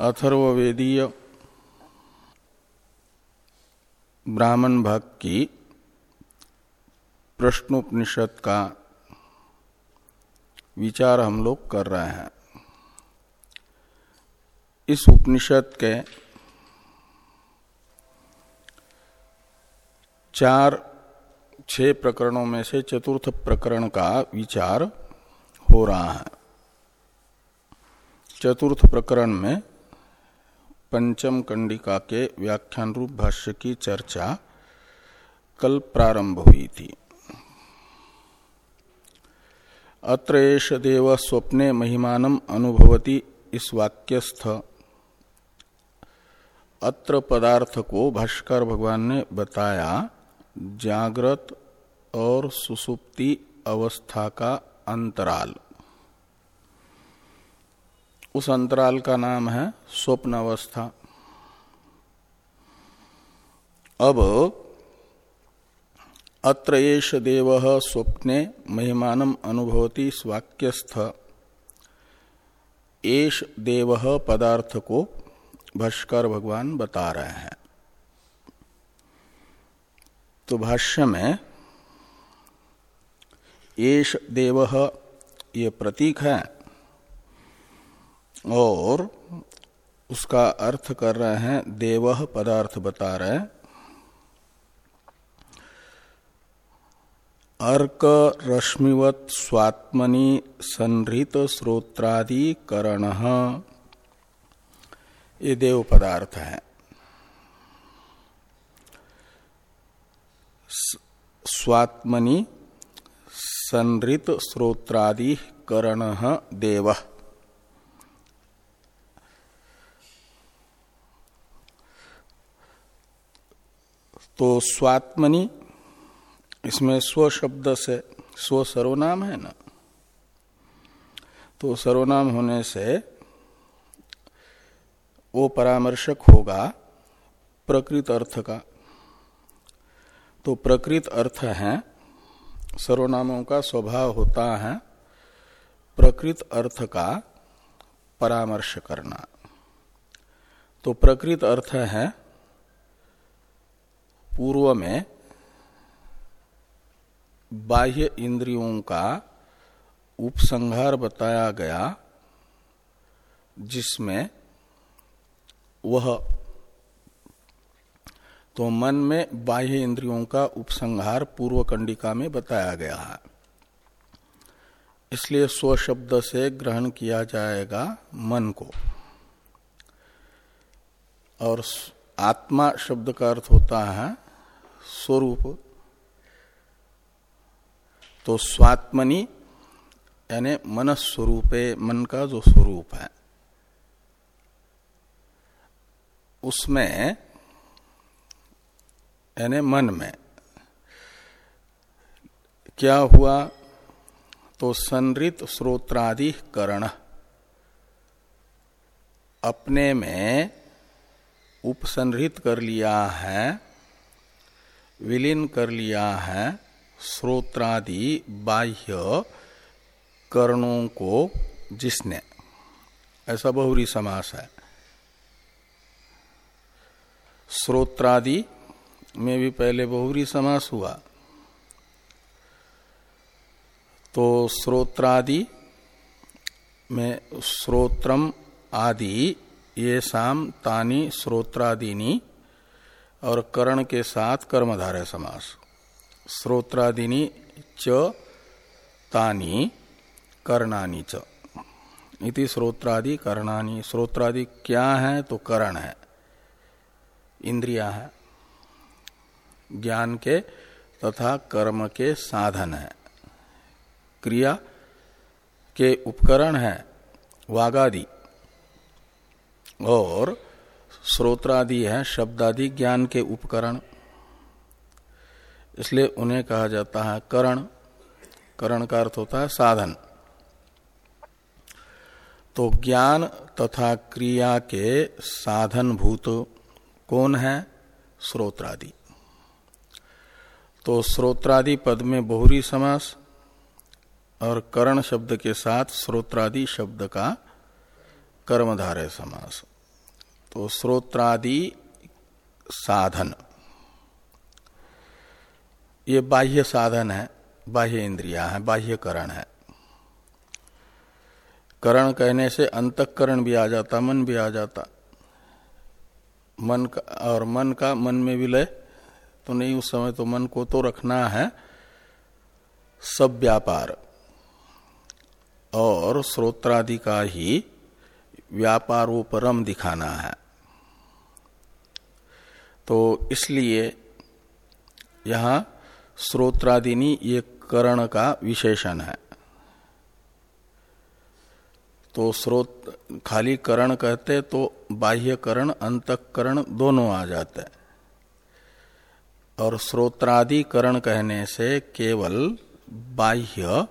अथर्वेदीय ब्राह्मण भाग की प्रश्नोपनिषद का विचार हम लोग कर रहे हैं। इस उपनिषद के चार, छह प्रकरणों में से चतुर्थ प्रकरण का विचार हो रहा है। चतुर्थ प्रकरण में पंचम कंडिका के व्याख्यान रूप भाष्य की चर्चा कल प्रारंभ हुई थी। अत्र देव स्वप्ने महिमानम अनुभवती इस वाक्यस्थ। अत्र पदार्थ को भाष्कर भगवान ने बताया, जागृत और सुसुप्ति अवस्था का अंतराल। उस अंतराल का नाम है स्वप्न अवस्था अब अत्र येष देव स्वप्ने महिमानम अनुभवती स्वाक्यस्थ। एष देव पदार्थ को भाष्कर भगवान बता रहे हैं। तो भाष्य में एष देव ये प्रतीक है। और उसका अर्थ कर रहे हैं, देव पदार्थ बता रहे अर्क, रश्मिवत, स्वात्मनि संहृत श्रोत्रादिकरण ये देव पदार्थ है। स्वात्मनि संहृत श्रोत्रादिकरण देव। तो स्वात्मनि, इसमें स्व शब्द से स्व सर्वनाम है ना? तो सर्वनाम होने से वो परामर्शक होगा प्रकृत अर्थ का। तो प्रकृत अर्थ है, सर्वनामों का स्वभाव होता है प्रकृत अर्थ का परामर्श करना। तो प्रकृत अर्थ है पूर्व में बाह्य इंद्रियों का उपसंहार बताया गया, जिसमें वह तो मन में बाह्य इंद्रियों का उपसंहार पूर्व कंडिका में बताया गया है। इसलिए स्व शब्द से ग्रहण किया जाएगा मन को। और आत्मा शब्द का अर्थ होता है स्वरूप। तो स्वात्मनि, यानी मन स्वरूपे मन का जो स्वरूप है। उसमें, यानी मन में, क्या हुआ? तो संरित स्रोत्रादि करण अपने में उपसंहृत कर लिया है। विलीन कर लिया है श्रोत्रादि बाह्य कर्णों को जिसने। ऐसा बहुरी समास है। श्रोत्रादि में भी पहले बहुरी समास हुआ। तो श्रोत्रादि में श्रोत्रम आदि, ये शाम तानी श्रोत्रादिनी और करण के साथ कर्मधारय समास। श्रोत्रादिनी च, तानी, कर्णानी च। इति श्रोत्रादि, कर्णानी। श्रोत्रादि क्या है तो करण है। इंद्रिया है। ज्ञान के तथा कर्म के साधन है। क्रिया के उपकरण है। वागादि। और श्रोत्रादि है, शब्दादि ज्ञान के उपकरण। इसलिए उन्हें कहा जाता है करण। करण का अर्थ होता है साधन। तो ज्ञान तथा क्रिया के साधन भूत कौन है? श्रोत्रादि तो श्रोत्रादि पद में बहुरी समास और करण शब्द के साथ श्रोत्रादि शब्द का कर्मधारय समास। तो श्रोत्रादि साधन। ये बाह्य साधन है, बाह्य इंद्रिया है बाह्य करण है। करण कहने से अंतकरण भी आ जाता, मन भी आ जाता। मन का, और मन का मन में विलय तो नहीं, उस समय तो मन को तो रखना है। सब व्यापार। और श्रोत्रादि का ही व्यापारोपरम दिखाना है। तो इसलिए यहाँ स्रोत्रादिनी ये करण का विशेषण है। तो स्रोत, खाली करण कहते तो बाह्य करण, अंतकरण दोनों आ जाते हैं। और श्रोत्रादि करण कहने से केवल बाह्य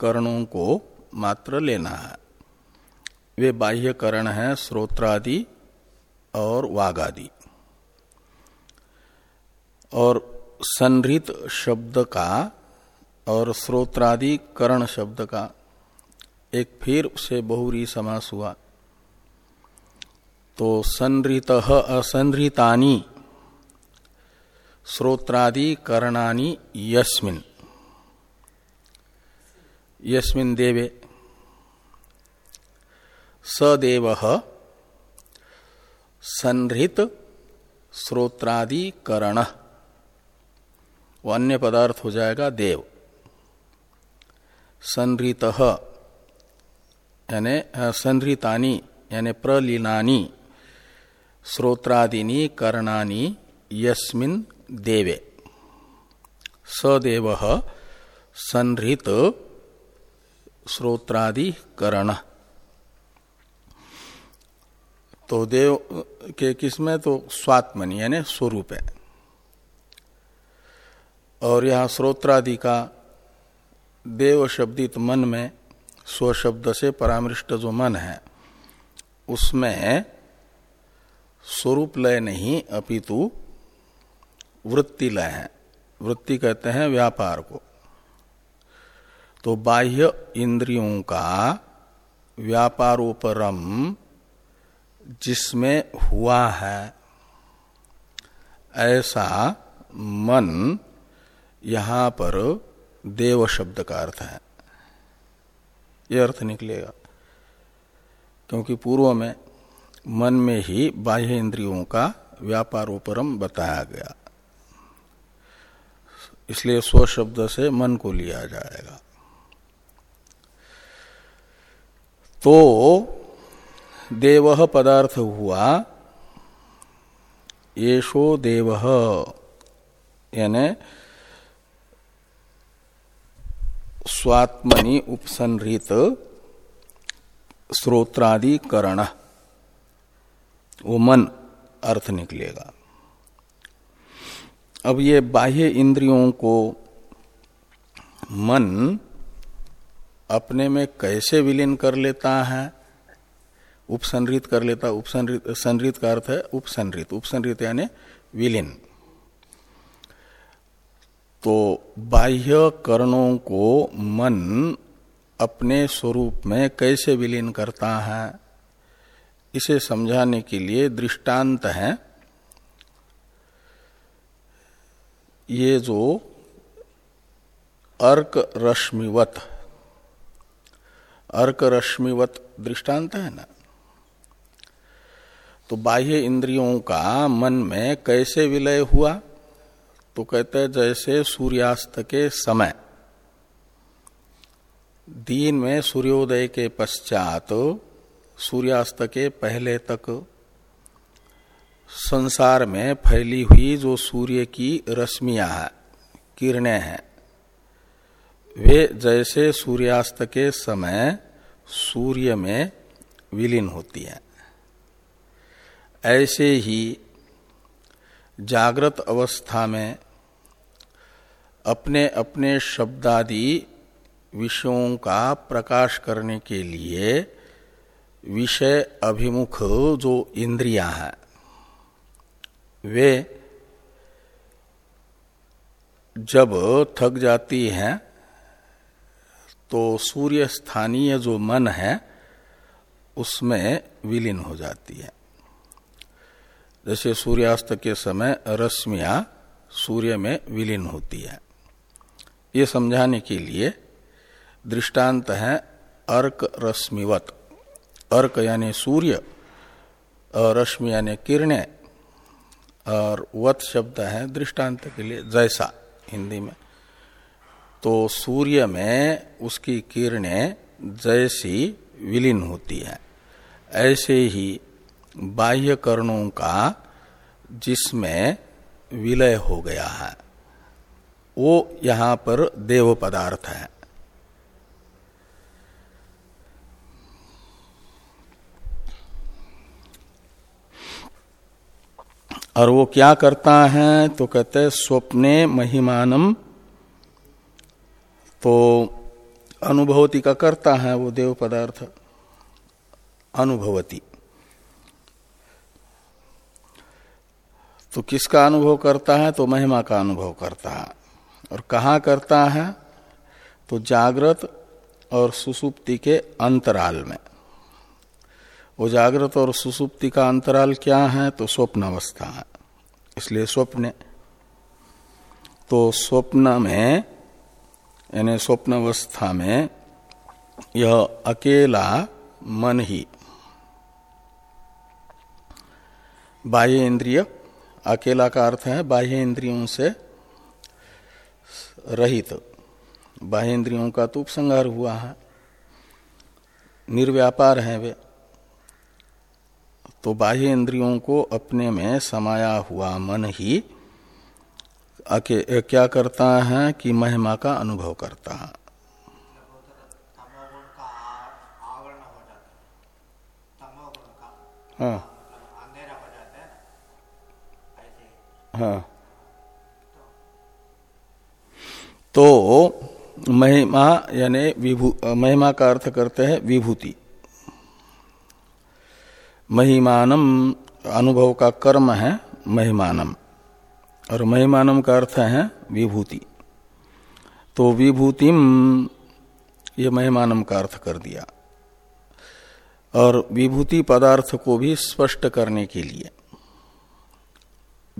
करणों को मात्र लेना है। वे बाह्य करण है, स्रोत्रादि और वागादि। और संरित शब्द का और श्रोत्रादि करण शब्द का एक फिर से बहुरी समास हुआ। तो संरित असंरितानी श्रोत्रादि करणानि यस्मिन। यस्मिन देवे। सदेव संहृत श्रोत्रादि करण। वो अन्य पदार्थ हो जाएगा देव। संहृत यानी संहृतानी यानी प्रलीनानी श्रोत्रादीनी करणानी, यस्मिन देवे। सदेव संहृत श्रोत्रादि करण। तो देव के किसमें? तो स्वात्मनि, यानी स्वरूप। है और यह श्रोत्रादि का देव शब्दित मन में स्वशब्द से परामृष्ट जो मन है, उसमें स्वरूप लय नहीं, अपितु वृत्ति लय है। वृत्ति कहते हैं व्यापार को। तो बाह्य इंद्रियों का व्यापारोपरम जिसमें हुआ है, ऐसा मन यहाँ पर देव शब्द का अर्थ है। यह अर्थ निकलेगा। क्योंकि पूर्व में मन में ही बाह्य इंद्रियों का व्यापारोपरम बताया गया। इसलिए स्व शब्द से मन को लिया जाएगा। तो देव पदार्थ हुआ येषो देव, यानी स्वात्मनि उपसंहृत स्रोत्रादि करण वो मन अर्थ निकलेगा। अब ये बाह्य इंद्रियों को मन अपने में कैसे विलीन कर लेता है? उपसंहृत कर लेता, उपसंहृत, संहृत का अर्थ है उपसंहृत। उपसंहृत यानी विलीन। तो बाह्य करणों को मन अपने स्वरूप में कैसे विलीन करता है, इसे समझाने के लिए दृष्टांत है। ये जो अर्क रश्मिवत अर्क रश्मिवत दृष्टांत है ना? तो बाह्य इंद्रियों का मन में कैसे विलय हुआ? तो कहते हैं, जैसे सूर्यास्त के समय। दिन में सूर्योदय के पश्चात, सूर्यास्त के पहले तक संसार में फैली हुई जो सूर्य की रश्मियाँ हैं, किरणें हैं, वे जैसे सूर्यास्त के समय सूर्य में विलीन होती हैं। ऐसे ही जागृत अवस्था में अपने अपने शब्दादि विषयों का प्रकाश करने के लिए विषय अभिमुख जो इंद्रियाँ हैं, वे जब थक जाती हैं तो सूर्य स्थानीय जो मन है, उसमें विलीन हो जाती है। जैसे सूर्यास्त के समय रश्मियाँ सूर्य में विलीन होती है। ये समझाने के लिए दृष्टांत है अर्क रश्मिवत। अर्क यानी सूर्य, और रश्मि यानी किरणें, और वत शब्द है दृष्टांत के लिए जैसा हिंदी में। तो सूर्य में उसकी किरणें जैसी विलीन होती है, ऐसे ही बाह्य कर्णों का जिसमें विलय हो गया है, वो यहाँ पर देव पदार्थ है। और वो क्या करता है तो कहते स्वप्ने महिमानम। तो अनुभवती का करता है वो देव पदार्थ, अनुभवती। तो किसका अनुभव करता है? तो महिमा का अनुभव करता है। और कहा करता है? तो जागृत और सुसुप्ति के अंतराल में। वो जागृत और सुसुप्ति का अंतराल क्या है? तो स्वप्न अवस्था है। इसलिए स्वप्न। तो स्वप्न में, यानी स्वप्न अवस्था में, यह अकेला मन ही, बाह्य इंद्रिय अकेला का अर्थ है बाह्य इंद्रियों से रहित। बाह्य इंद्रियों का तो उपसंहार हुआ है। निर्व्यापार है वे। तो बाह्य इंद्रियों को अपने में समाया हुआ मन ही क्या करता है कि महिमा का अनुभव करता है। हाँ। हाँ। तो महिमा यानी विभू, महिमा का अर्थ करते हैं विभूति। महिमानम अनुभव का कर्म है महिमानम। और महिमानम का अर्थ है विभूति। तो विभूतिम ये महिमानम का अर्थ कर दिया। और विभूति पदार्थ को भी स्पष्ट करने के लिए।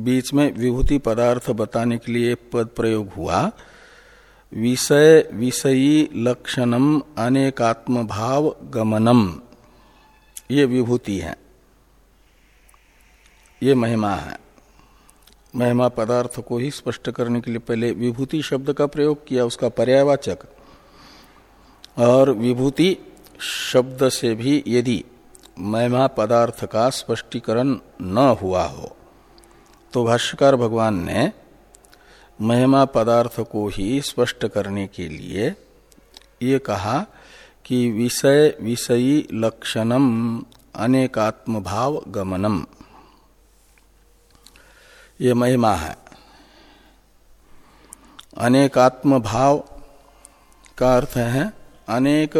बीच में विभूति पदार्थ बताने के लिए पद प्रयोग हुआ। विषय, विषयी लक्षणम अनेकात्म भाव गमनम। ये विभूति है। ये महिमा है। महिमा पदार्थ को ही स्पष्ट करने के लिए पहले विभूति शब्द का प्रयोग किया, उसका पर्यावाचक और विभूति शब्द से भी यदि महिमा पदार्थ का स्पष्टीकरण न हुआ हो तो भाष्यकार भगवान ने महिमा पदार्थ को ही स्पष्ट करने के लिए ये कहा कि विषय विषयी लक्षणम अनेकात्म भाव गमनम। ये महिमा है। अनेकात्म भाव का अर्थ है अनेक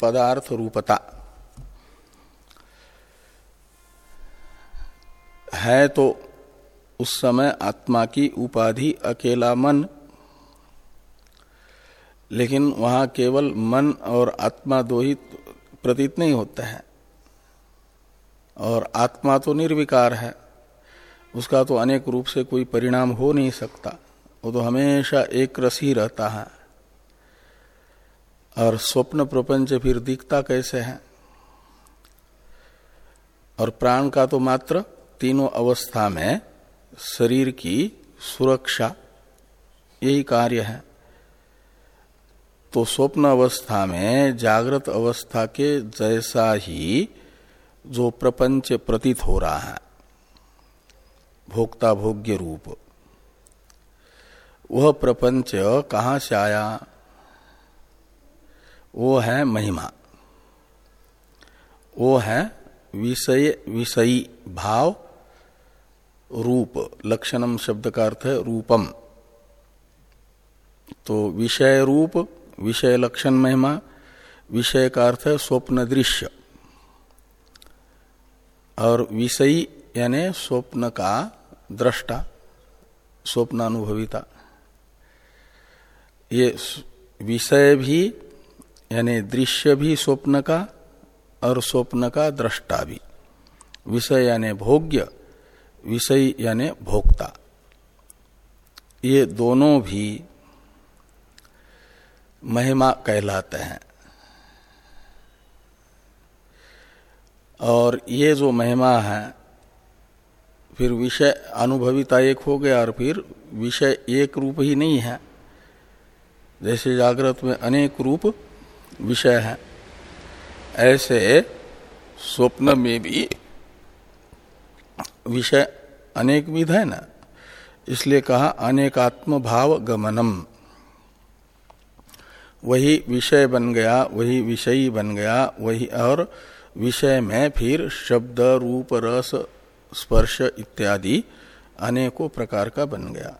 पदार्थ रूपता है तो उस समय आत्मा की उपाधि अकेला मन। लेकिन वहाँ केवल मन और आत्मा दो ही प्रतीत नहीं होते हैं। और आत्मा तो निर्विकार है। उसका तो अनेक रूप से कोई परिणाम हो नहीं सकता। वो तो हमेशा एक रस ही रहता है। और स्वप्न प्रपंच फिर दिखता कैसे है? और प्राण का तो मात्र तीनों अवस्था में शरीर की सुरक्षा, यही कार्य है। तो स्वप्न अवस्था में, जागृत अवस्था के जैसा ही जो प्रपंच प्रतीत हो रहा है, भोक्ता भोग्य रूप, वह प्रपंच कहाँ से आया? वो है महिमा। वो है विषय, विषयी भाव रूप लक्षणम शब्द का अर्थ है रूपम। तो विषय रूप, विषय लक्षण महिमा, विषय का अर्थ है स्वप्न दृश्य। और विषयी यानी स्वप्न का दृष्टा स्वप्नानुभविता ये विषय भी, यानी दृश्य भी स्वप्न का और स्वप्न का दृष्टा भी। विषय यानी भोग्य विषय यानी भोक्ता। ये दोनों भी महिमा कहलाते हैं। और ये जो महिमा है, फिर विषय अनुभविता एक हो गया और फिर विषय एक रूप ही नहीं है। जैसे जागृत में अनेक रूप विषय है, ऐसे स्वप्न में भी विषय अनेक विध है ना? इसलिए कहा अनेकात्म भाव गमनम। वही विषय बन गया, वही विषयी बन गया, वही और विषय में फिर शब्द, रूप, रस, स्पर्श इत्यादि अनेकों प्रकार का बन गया।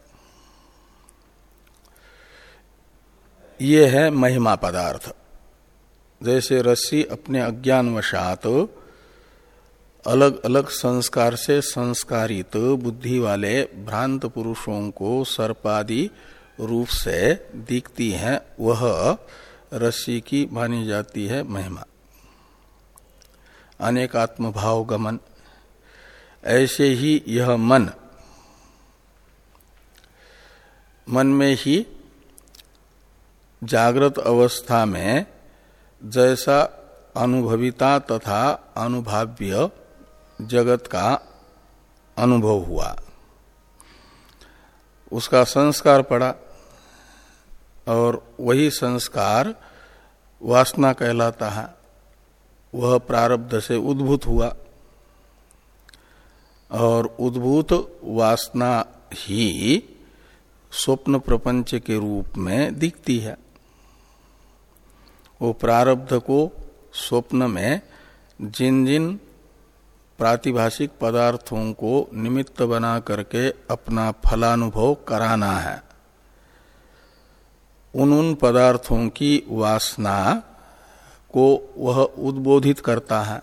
ये है महिमा पदार्थ। जैसे रस्सी अपने अज्ञानवशात अलग अलग संस्कार से संस्कारित बुद्धि वाले भ्रांत पुरुषों को सर्पादि रूप से दिखती है, वह रस्सी की मानी जाती है महिमा। अनेकात्म भाव गमन। ऐसे ही यह मन। मन में ही जागृत अवस्था में जैसा अनुभविता तथा अनुभाव्य जगत का अनुभव हुआ। उसका संस्कार पड़ा और वही संस्कार वासना कहलाता है। वह प्रारब्ध से उद्भूत हुआ और उद्भूत वासना ही स्वप्न प्रपंच के रूप में दिखती है। वो प्रारब्ध को स्वप्न में जिन जिन प्रातिभाषिक पदार्थों को निमित्त बना करके अपना फलानुभव कराना है। उन उन पदार्थों की वासना को वह उद्बोधित करता है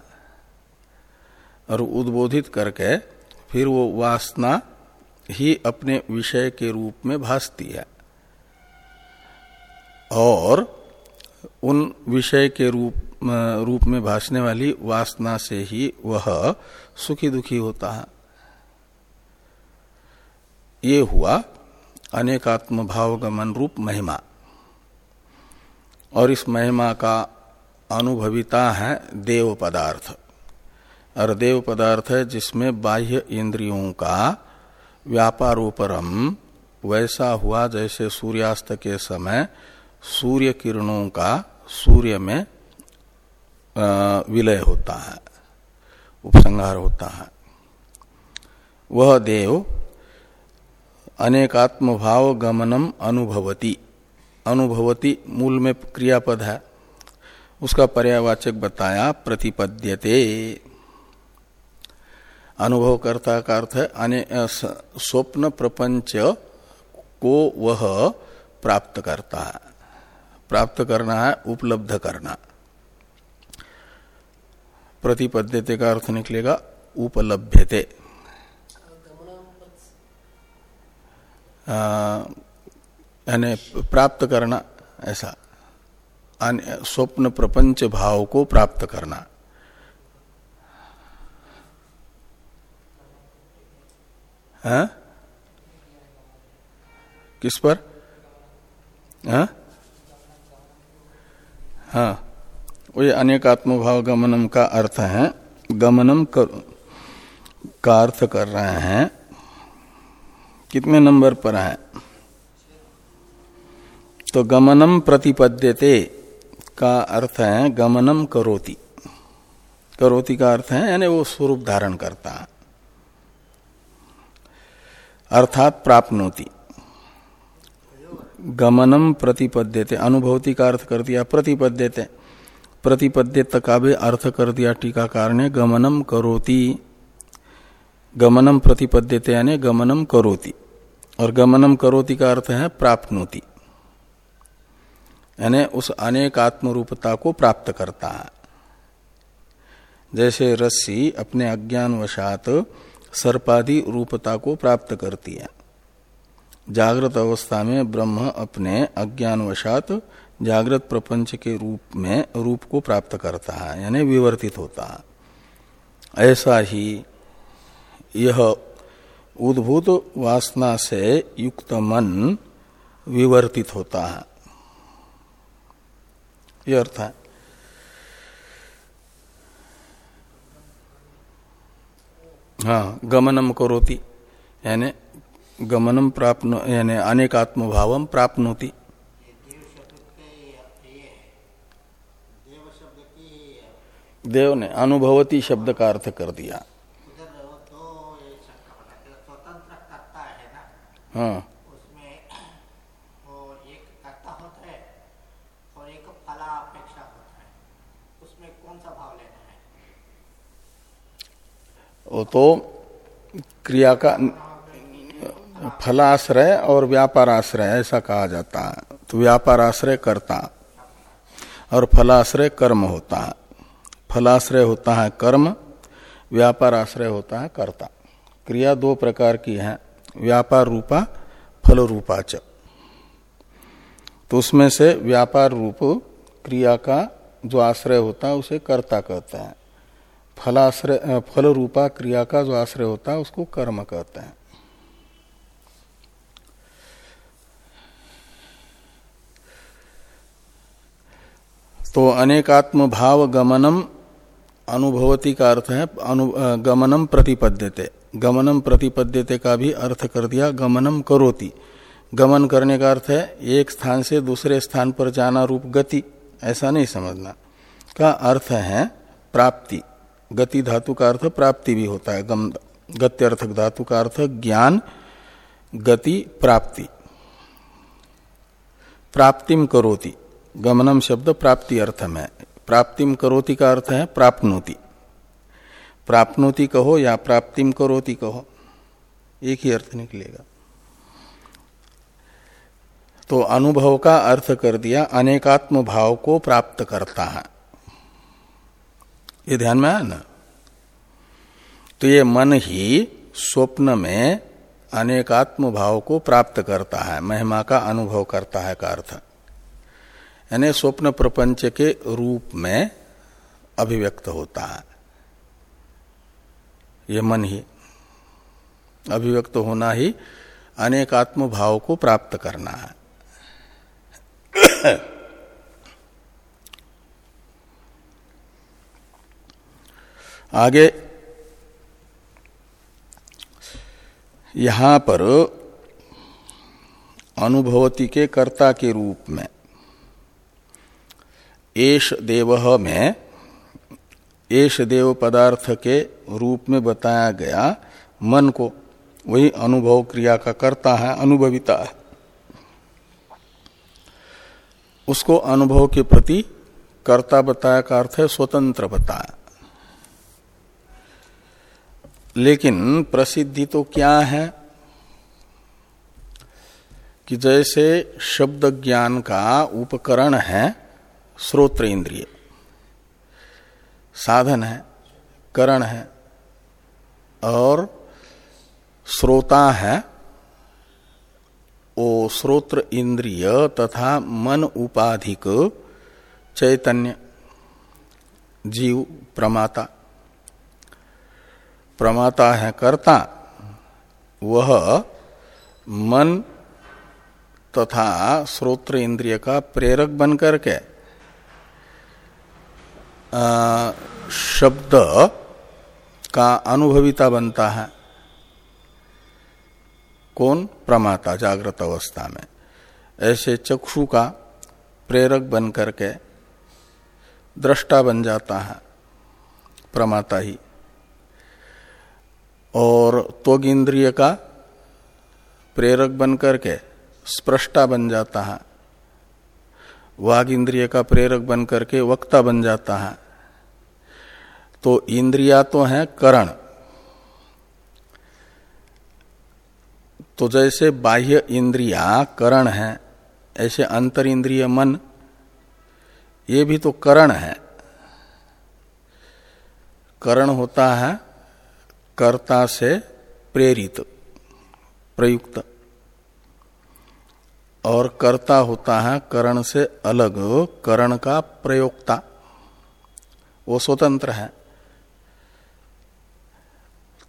और उद्बोधित करके फिर वो वासना ही अपने विषय के रूप में भासती है। और उन विषय के रूप रूप में भासने वाली वासना से ही वह सुखी दुखी होता है। ये हुआ अनेकात्म भाव रूप महिमा। और इस महिमा का अनुभविता है देव पदार्थ। और देव पदार्थ है जिसमें बाह्य इंद्रियों का व्यापारोपरम वैसा हुआ जैसे सूर्यास्त के समय सूर्य किरणों का सूर्य में विलय होता है, उपसंहार होता है। वह देव अनेकात्म भाव गमनम अनुभवती अनुभवती मूल में क्रियापद है। उसका पर्यावाचक बताया, प्रतिपद्यते। अनुभव करता का अर्थ है स्वप्न प्रपंच को वह प्राप्त करता है। प्राप्त करना है, उपलब्ध करना। प्रतिपद्यते का अर्थ निकलेगा उपलभ्यते। यानी प्राप्त करना, ऐसा। स्वप्न प्रपंच भाव को प्राप्त करना। है? किस पर? हाँ हाँ। वही अनेकात्मभाव गमनम का अर्थ है। गमनम कर, का अर्थ कर रहे हैं। कितने नंबर पर है? तो गमनम प्रतिपद्यते का अर्थ है गमनम करोति। करोति का अर्थ है यानी वो स्वरूप धारण करता है। अर्थात प्राप्नोति। गमनम प्रतिपद्यते अनुभवती का अर्थ कर दिया प्रतिपद्यते। प्रतिपद्यत का भी अर्थ कर दिया टीकाकार ने गमनम करोति। गमनम प्रतिपद्यते यानी गमनम करोति। और गमनम करोति का अर्थ है प्राप्नोति। यानी उस अनेक आत्मरूपता को प्राप्त करता है। जैसे रस्सी अपने अज्ञान वशात सर्पादि रूपता को प्राप्त करती है। जागृत अवस्था में ब्रह्म अपने अज्ञानवशात वशात जागृत प्रपंच के रूप में, रूप को प्राप्त करता है, यानी विवर्तित होता है। ऐसा ही यह उद्भूत वासना से युक्त मन विवर्तित होता है। यह अर्थ है। हाँ गमनम करोति, यानी गमनम प्राप्त यानी अनेकात्म भाव प्राप्त देव ने अनुभवती शब्द का अर्थ कर दिया। हाँ। वो तो क्रिया का फलाश्रय और व्यापार आश्रय ऐसा कहा जाता है। तो व्यापार आश्रय करता और फलाश्रय कर्म होता है। फलाश्रय होता है कर्म व्यापार आश्रय होता है कर्ता। क्रिया दो प्रकार की है, व्यापार रूपा, फल रूपा च। तो उसमें से व्यापार रूप क्रिया का जो आश्रय होता है, उसे कर्ता कहते हैं। फलाश्रय फल रूपा क्रिया का जो आश्रय होता है, उसको कर्म कहते हैं। तो अनेकात्म भाव गमनम अनुभवती का अर्थ है अनु, गमनम प्रतिपद्यते। गमनम प्रतिपद्यते का भी अर्थ कर दिया गमनम करोति। गमन करने का अर्थ है एक स्थान से दूसरे स्थान पर जाना रूप गति ऐसा नहीं समझना। का अर्थ है प्राप्ति। गति धातु का अर्थ प्राप्ति भी होता है। गम गत्यर्थक धातु का अर्थ ज्ञान गति प्राप्ति। प्राप्तिम करोति। गमनम शब्द प्राप्ति अर्थ में। प्राप्तिम करोति का अर्थ है प्राप्नोति। प्राप्नोति कहो या प्राप्तिम करोति कहो, एक ही अर्थ निकलेगा। तो अनुभव का अर्थ कर दिया, अनेकात्म भाव को प्राप्त करता है। ये ध्यान में आया ना? तो ये मन ही स्वप्न में अनेकात्म भाव को प्राप्त करता है, महिमा का अनुभव करता है का अर्थ। यानी स्वप्न प्रपंच के रूप में अभिव्यक्त होता है। ये मन ही अभिव्यक्त होना ही अनेकात्म भाव को प्राप्त करना है। आगे, यहाँ पर अनुभवती के कर्ता के रूप में एश देव में एश देव पदार्थ के रूप में बताया गया, मन को वही अनुभव क्रिया का करता है, अनुभविता है। उसको अनुभव के प्रति कर्ता बताया का अर्थ है स्वतंत्र बताया। लेकिन प्रसिद्धि तो क्या है? कि जैसे शब्द ज्ञान का उपकरण है श्रोत्र इंद्रिय साधन है, करण है, और श्रोता है, ओ श्रोत्र इंद्रिय तथा मन उपाधिक चैतन्य, जीव, प्रमाता। प्रमाता है कर्ता, वह मन तथा श्रोत्र इंद्रिय का प्रेरक बन शब्द का अनुभविता बनता है। कौन? प्रमाता, जागृत अवस्था में। ऐसे चक्षु का प्रेरक बन करके दृष्टा बन जाता है, प्रमाता ही। और त्वग इंद्रिय का प्रेरक बन करके स्प्रष्टा बन जाता है। वाग इंद्रिय का प्रेरक बन करके वक्ता बन जाता है। तो इंद्रिया तो है करण। तो जैसे बाह्य इंद्रिया करण है, ऐसे अंतर इंद्रिय मन, ये भी तो करण है। करण होता है कर्ता से प्रेरित, प्रयुक्त। और कर्ता होता है करण से अलग, करण का प्रयोक्ता। वो स्वतंत्र है।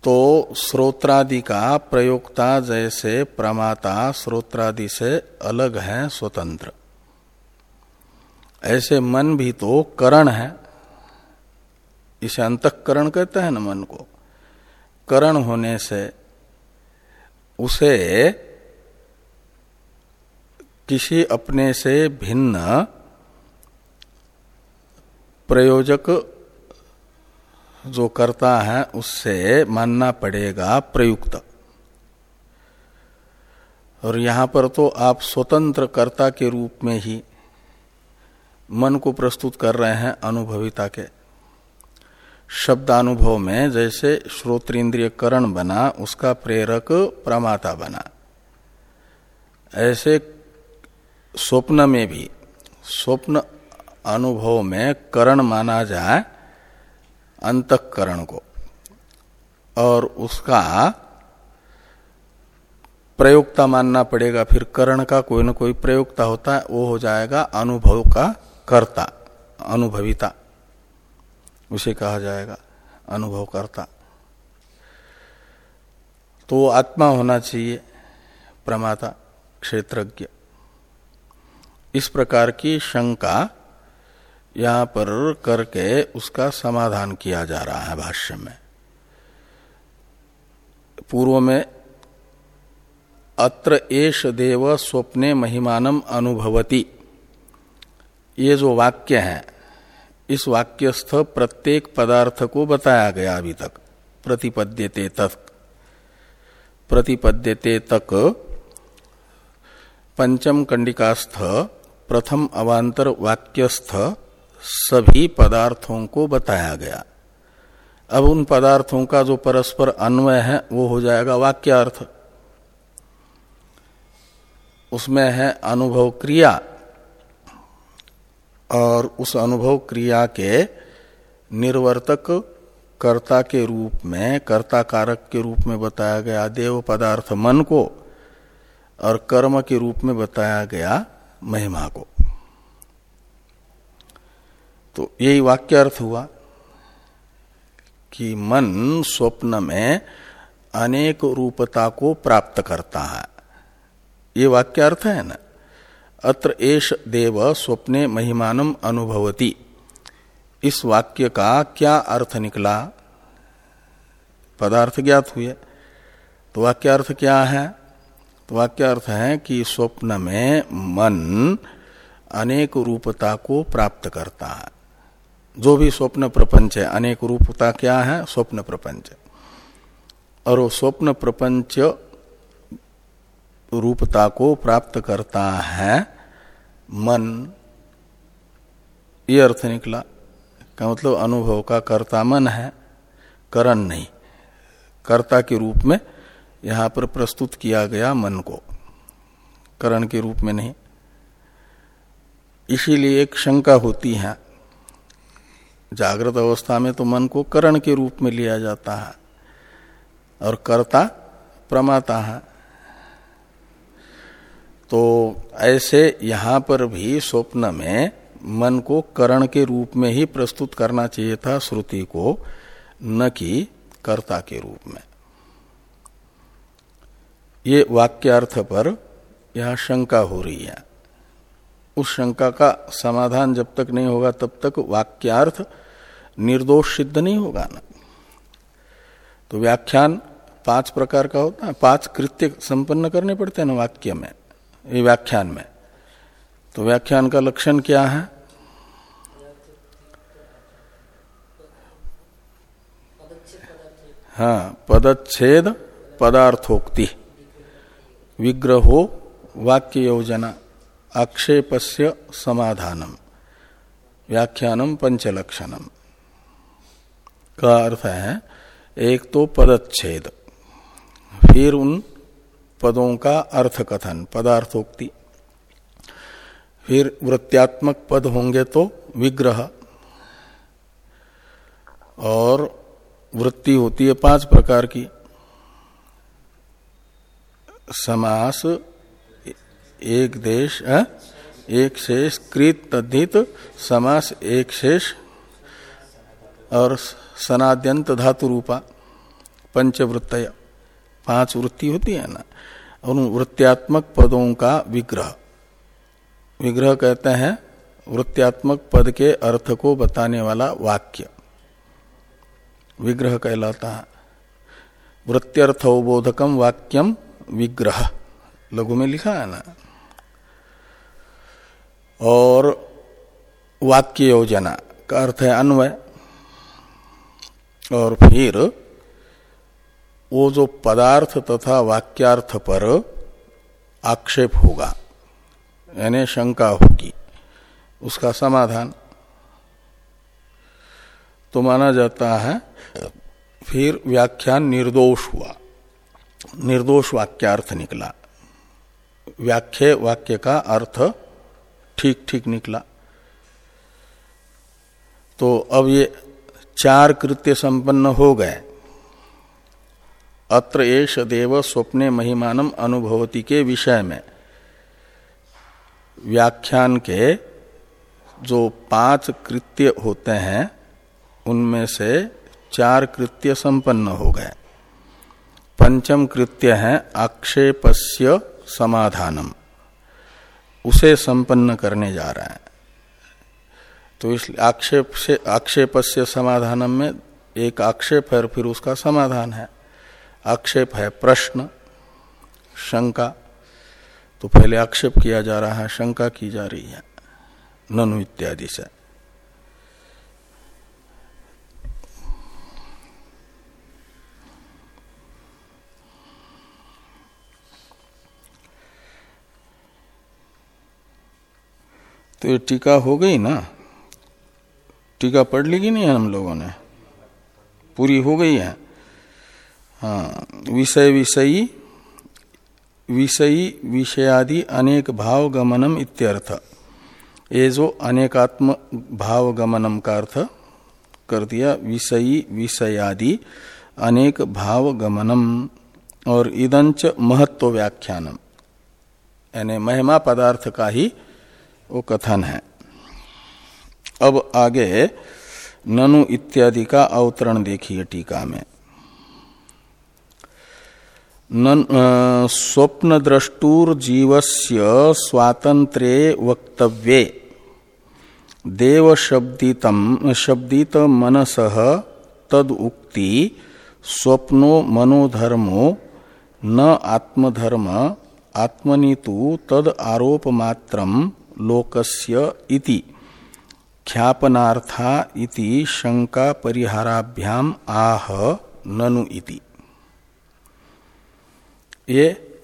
तो श्रोत्रादि का प्रयोक्ता जैसे प्रमाता श्रोत्रादि से अलग है, स्वतंत्र। ऐसे मन भी तो करण है। इसे अंतकरण कहते हैं ना मन को। करण होने से उसे किसी अपने से भिन्न प्रयोजक जो करता है, उससे मानना पड़ेगा प्रयुक्त। और यहाँ पर तो आप स्वतंत्र कर्ता के रूप में ही मन को प्रस्तुत कर रहे हैं अनुभविता के। शब्दानुभव में जैसे श्रोत्रिंद्रिय करण बना, उसका प्रेरक प्रमाता बना। ऐसे स्वप्न में भी, स्वप्न अनुभव में करण माना जाए अंतकरण को। और उसका प्रयोगता मानना पड़ेगा, फिर करण का कोई ना कोई प्रयोगता होता है, वो हो जाएगा अनुभव का कर्ता, अनुभविता, उसे कहा जाएगा अनुभव करता। तो आत्मा होना चाहिए, प्रमाता, क्षेत्रज्ञ। इस प्रकार की शंका यहाँ पर करके उसका समाधान किया जा रहा है भाष्य में। पूर्व में, अत्र एष देव स्वप्ने महिमानम अनुभवती। ये जो वाक्य है, इस वाक्यस्थ प्रत्येक पदार्थ को बताया गया अभी तक। प्रतिपद्यते तक प्रतिपद्यते तक पंचम कंडिकास्थ प्रथम अवांतर वाक्यस्थ सभी पदार्थों को बताया गया। अब उन पदार्थों का जो परस्पर अन्वय है, वो हो जाएगा वाक्यार्थ। उसमें है अनुभव क्रिया और उस अनुभव क्रिया के निर्वर्तक कर्ता के रूप में कर्ता कारक के रूप में बताया गया देव पदार्थ मन को और कर्म के रूप में बताया गया महिमा को। तो यही वाक्य अर्थ हुआ कि मन स्वप्न में अनेक रूपता को प्राप्त करता है। ये वाक्य अर्थ है ना? अत्र एष देव स्वप्ने महिमानम अनुभवती। इस वाक्य का क्या अर्थ निकला? पदार्थ ज्ञात हुए। तो वाक्य अर्थ क्या है? तो वाक्य अर्थ है कि स्वप्न में मन अनेक रूपता को प्राप्त करता है। जो भी स्वप्न प्रपंच है, अनेक रूपता क्या है? स्वप्न प्रपंच। और वो स्वप्न प्रपंच रूपता को प्राप्त करता है मन। ये अर्थ निकला का मतलब अनुभव का कर्ता मन है, करण नहीं। कर्ता के रूप में यहाँ पर प्रस्तुत किया गया मन को। करण के रूप में नहीं। इसीलिए एक शंका होती है। जागृत अवस्था में तो मन को करण के रूप में लिया जाता है और कर्ता प्रमाता है। तो ऐसे यहाँ पर भी स्वप्न में मन को करण के रूप में ही प्रस्तुत करना चाहिए था श्रुति को, न कि कर्ता के रूप में। ये वाक्यार्थ पर यह शंका हो रही है। उस शंका का समाधान जब तक नहीं होगा, तब तक वाक्यार्थ निर्दोष सिद्ध नहीं होगा ना। तो व्याख्यान पाँच प्रकार का होता है, पाँच कृत्य संपन्न करने पड़ते हैं ना वाक्य में, ये व्याख्यान में। तो व्याख्यान का लक्षण क्या है? हाँ पदच्छेद पदार्थोक्ति। विग्रहो वाक्य योजना आक्षेपस्य समाधानम। व्याख्यानम पंचलक्षणम। का अर्थ है? एक तो पदच्छेद। फिर उन पदों का अर्थ कथन पदार्थोक्ति। फिर वृत्त्यात्मक पद होंगे तो विग्रह। और वृत्ति होती है पाँच प्रकार की। समास, एक देश है एक शेष कृत तद्धित, समास, एक शेष, और सनाद्यंत धातु रूपा पंचवृत्त पाँच वृत्ति होती है ना? उन वृत्त्यात्मक पदों का विग्रह। विग्रह कहते हैं, वृत्त्यात्मक पद के अर्थ को बताने वाला वाक्य। विग्रह कहलाता है। वृत्त्यर्थोबोधकम वाक्यम विग्रह, लघु में लिखा है ना? और वाक्य योजना का अर्थ है अन्वय। और फिर, वो जो पदार्थ तथा वाक्यार्थ पर आक्षेप होगा, यानी शंका होगी, उसका समाधान। तो माना जाता है, फिर व्याख्यान निर्दोष हुआ। निर्दोष वाक्यार्थ निकला। व्याख्य, वाक्य का अर्थ ठीक ठीक निकला। तो अब ये चार कृत्य संपन्न हो गए। अत्र एष देव स्वप्ने महिमानम अनुभवती के विषय में। व्याख्यान के जो पाँच कृत्य होते हैं, उनमें से चार कृत्य संपन्न हो गए। पंचम कृत्य है आक्षेपस्य समाधानम। उसे संपन्न करने जा रहा है। तो इस आक्षेप से आक्षेप से समाधान में एक आक्षेप है और फिर उसका समाधान है। आक्षेप है प्रश्न, शंका। तो पहले आक्षेप किया जा रहा है, शंका की जा रही है, ननु इत्यादि से। तो ये टीका हो गई ना? टीका पढ़ ली कि नहीं हम लोगों ने? पूरी हो गई है? हाँ विषय विषयी विषयी विषयादि अनेक भाव गमनम इत्यर्थ। ये जो अनेकात्म भाव गमनम का अर्थ कर दिया, विषयी विषयादि अनेक भाव गमनम और इदंच महत्व व्याख्यानम। यानी महिमा पदार्थ का ही वो कथन है। अब आगे, ननु इत्यादि का अवतरण देखिए टीका में। स्वप्न द्रष्टुर जीवस्य स्वातंत्र्य वक्तव्ये। देव शब्दितम शब्दित स्वप्नो मनोधर्मो, न आत्मधर्म आत्मनि तो तद आरोप मात्रम लोकस्य इति। ख्यापनार्था इति शंका परिहाराभ्याम आह ननु इति। ये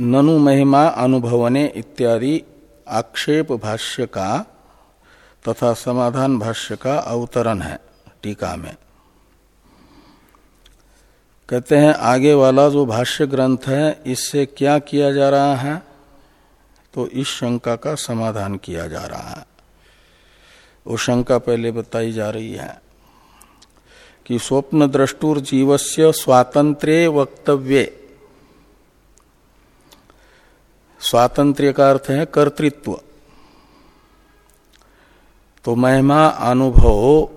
ननु महिमा अनुभवने इत्यादि आक्षेप भाष्य का तथा समाधान भाष्य का अवतरण है टीका में। कहते हैं, आगे वाला जो भाष्य ग्रंथ है, इससे क्या किया जा रहा है? तो इस शंका का समाधान किया जा रहा है। वो शंका पहले बताई जा रही है कि स्वप्न द्रष्टुर जीवस्य स्वातंत्र्य वक्तव्य। स्वातंत्र्य का अर्थ है कर्तृत्व। तो महिमा, अनुभव,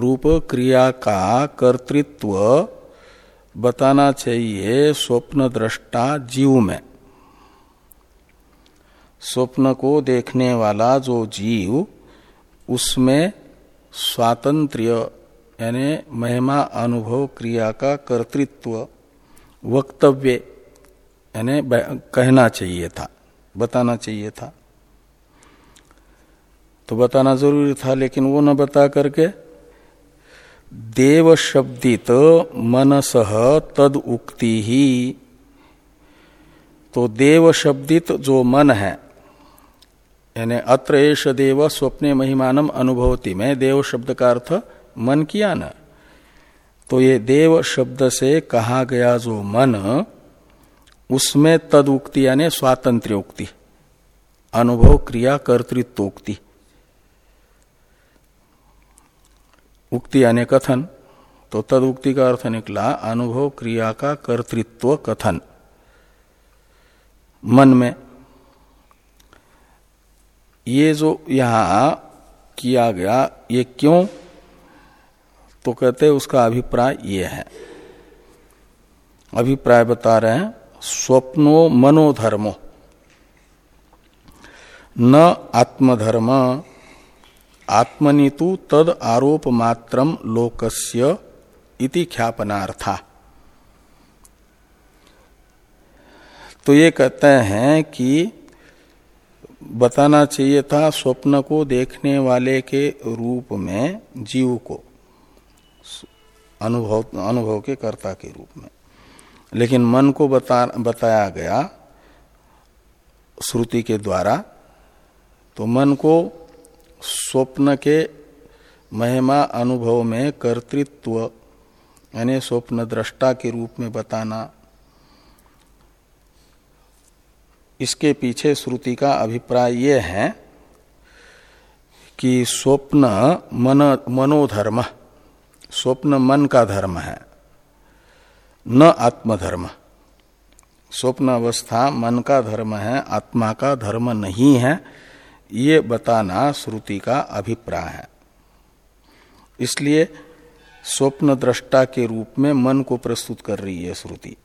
रूप, क्रिया का कर्तृत्व बताना चाहिए स्वप्न दृष्टा जीव में। स्वप्न को देखने वाला जो जीव, उसमें स्वातंत्र्य, यानी महिमा, अनुभव, क्रिया का कर्तृत्व, वक्तव्य, यानी कहना चाहिए था, बताना चाहिए था। तो बताना ज़रूरी था, लेकिन वो न बता करके, देव शब्दित मनस तद उक्ति ही। तो देव शब्दित जो मन है यानी अत्र एष देव स्वप्ने महिमानम अनुभवती। में देव शब्द का अर्थ मन किया न। तो ये देव शब्द से कहा गया जो मन, उसमें तद उक्ति यानी स्वातंत्र उक्ति अनुभव क्रिया कर्तृत्वोक्ति, उक्ति यानी कथन। तो तद उक्ति का अर्थ निकला अनुभव क्रिया का कर्तृत्व कथन। मन में ये जो यहाँ किया गया, ये क्यों? तो कहते उसका अभिप्राय ये है। अभिप्राय बता रहे हैं, स्वप्नो मनोधर्मो। न आत्मधर्म, आत्मनितु तद आरोप मात्रम लोकस्य इति ख्यापनार्था। तो ये कहते हैं कि बताना चाहिए था स्वप्न को देखने वाले के रूप में, जीव को, अनुभव अनुभव के कर्ता के रूप में। लेकिन मन को बता, बताया गया श्रुति के द्वारा तो मन को स्वप्न के महिमा अनुभव में कर्तृत्व, यानी स्वप्न दृष्टा के रूप में बताना इसके पीछे श्रुति का अभिप्राय यह है कि स्वप्न मन, मनोधर्म, स्वप्न मन का धर्म है, न आत्मधर्म। स्वप्न अवस्था मन का धर्म है, आत्मा का धर्म नहीं है, ये बताना श्रुति का अभिप्राय है। इसलिए स्वप्न दृष्टा के रूप में मन को प्रस्तुत कर रही है श्रुति।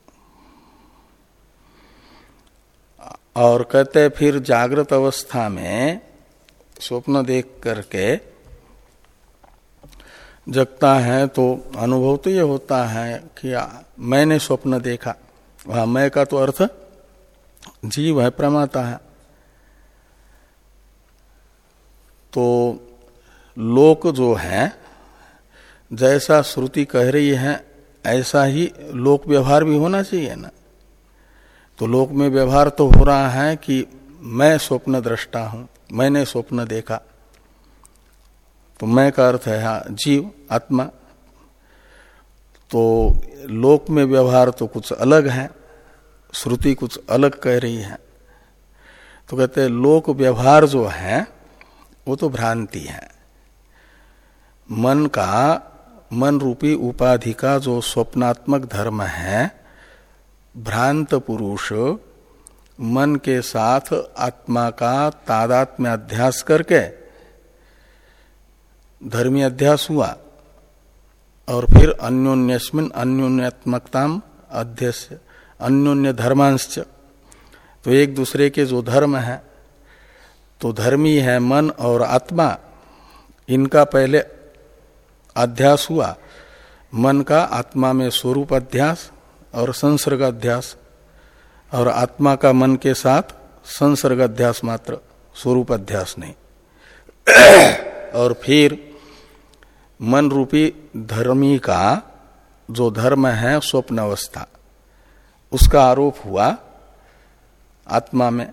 और कहते फिर जागृत अवस्था में स्वप्न देख करके जगता है तो अनुभव तो ये होता है कि मैंने स्वप्न देखा। वह मैं का तो अर्थ जीव है, प्रमाता है। तो लोक जो है, जैसा श्रुति कह रही है, ऐसा ही लोक व्यवहार भी होना चाहिए ना। तो लोक में व्यवहार तो हो रहा है कि मैं स्वप्न दृष्टा हूँ, मैंने स्वप्न देखा। तो मैं का अर्थ है, हा, जीव, आत्मा। तो लोक में व्यवहार तो कुछ अलग है, श्रुति कुछ अलग कह रही है। तो कहते हैं, लोक व्यवहार जो है, वो तो भ्रांति है। मन का, मन रूपी उपाधि का जो स्वप्नात्मक धर्म है भ्रांत पुरुष, मन के साथ आत्मा का तादात्म्य अध्यास करके धर्मी अध्यास हुआ। और फिर अन्योन्यस्मिन अन्योन्यात्मकता अध्यक्ष अन्योन्य धर्मांश तो एक दूसरे के जो धर्म है तो धर्मी है मन और आत्मा। इनका पहले अध्यास हुआ। मन का आत्मा में स्वरूप अध्यास और संसर्ग अध्यास और आत्मा का मन के साथ संसर्ग अध्यास मात्र स्वरूप अध्यास नहीं। और फिर मन रूपी धर्मी का जो धर्म है स्वप्न अवस्था उसका आरोप हुआ, आत्मा में